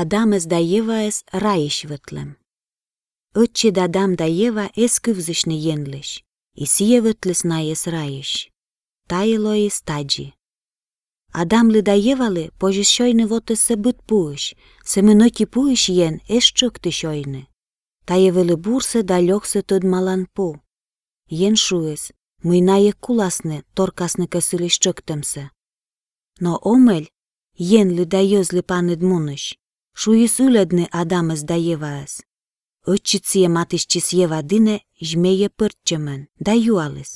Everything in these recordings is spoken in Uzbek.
Адамес да Еваес раиш вăтлем. Отче да Адам да Ева эс кывзышны енлеш, и сие вăтлес наес раиш. Таелоис таджи. Адамлы да Евалы пожис шойны вотес се быт пуыш, се мыноки пуыш ен эс чăкты шойны. Таевылы бурсы да лёгсы тăд малан пу. Ен шуес, мыйнае куласны торкасны кăсылеш чăктăмсă. Но омель, енлы да йозлы паныд муныш, шуис ülădны Адамăс да Еваăс. Отчиție матышчис Ева дыне жмее пыртчăмăн, да юалыс.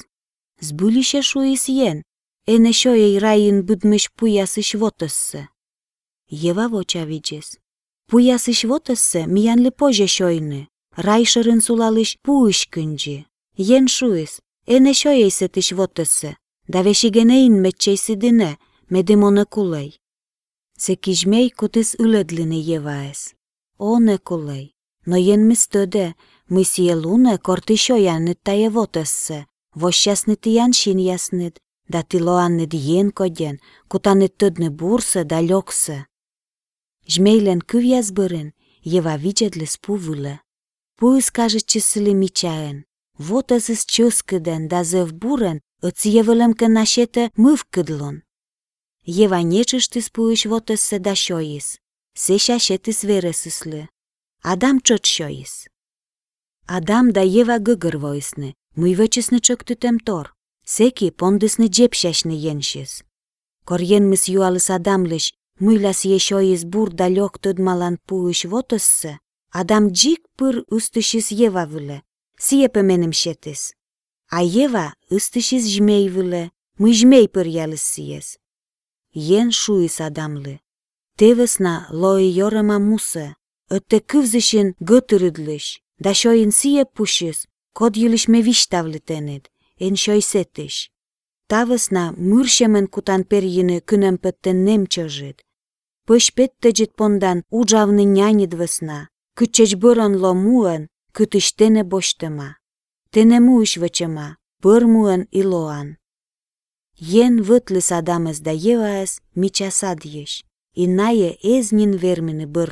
Збулише шуис ен, эне шоей райын будмыш пуясыш вотăссы. Ева воча виджес. Пуясыш вотăссы миянлы поже шойны, райшырын сулалыш пуыш кünжи. Ен шуис, эне шоейсы тыш вотăссы, да вешигенеин метчейсы дыне, медимоны кулай. Se kishmei kutis ylödline jevaes. One kulei. No jen mistode, misielune kortishojanit tajevotesse, vosjasnit janshin jasnit, da tiloannit jen kodjen, kutanit tödne burse да лёксе. Жмейлен кывяз бырын, ева виджедлес пувылы. Пуыс кажет чесылы мичаен. Вот азыс чыскыден да зев бурен, ыц евылем кынашете мыв Ева нечеш ти спуиш вотес седа шоис, сеша ще ти свиресисле. Адам чот шоис. Адам да Ева гъгър войсне, му и ти темтор. Секи пондесне джепшашне еншис. Корьен мис юалыс адамлыш мыйлас ешоис бур далек тод малан пуиш вотессе, адам джик пыр устышис Ева виле, сие пеменем шетис. А Ева устышис жмей виле, мы жмей пыр ялыс сиес. jen shuisa damli. Tevës na loj jorëma muse, të këvzëshin gëtërëdlësh, da shojnë si e pushis, kod jëlish me vish tavlëtenit, e në shoj setish. Tavës na mërshemen kutan perjini kënëm për të nem qëzhit. Pëshpet të gjithë pondan u gjavë në njanjit vësna, këtë që gjëbërën lo muën, këtë ishtene boshtëma. Të ne mu ishvëqëma, bër muën i loan. Ен вытлыс Адамăс да еваас мичасад еш, и найă эз нин вермени бăр.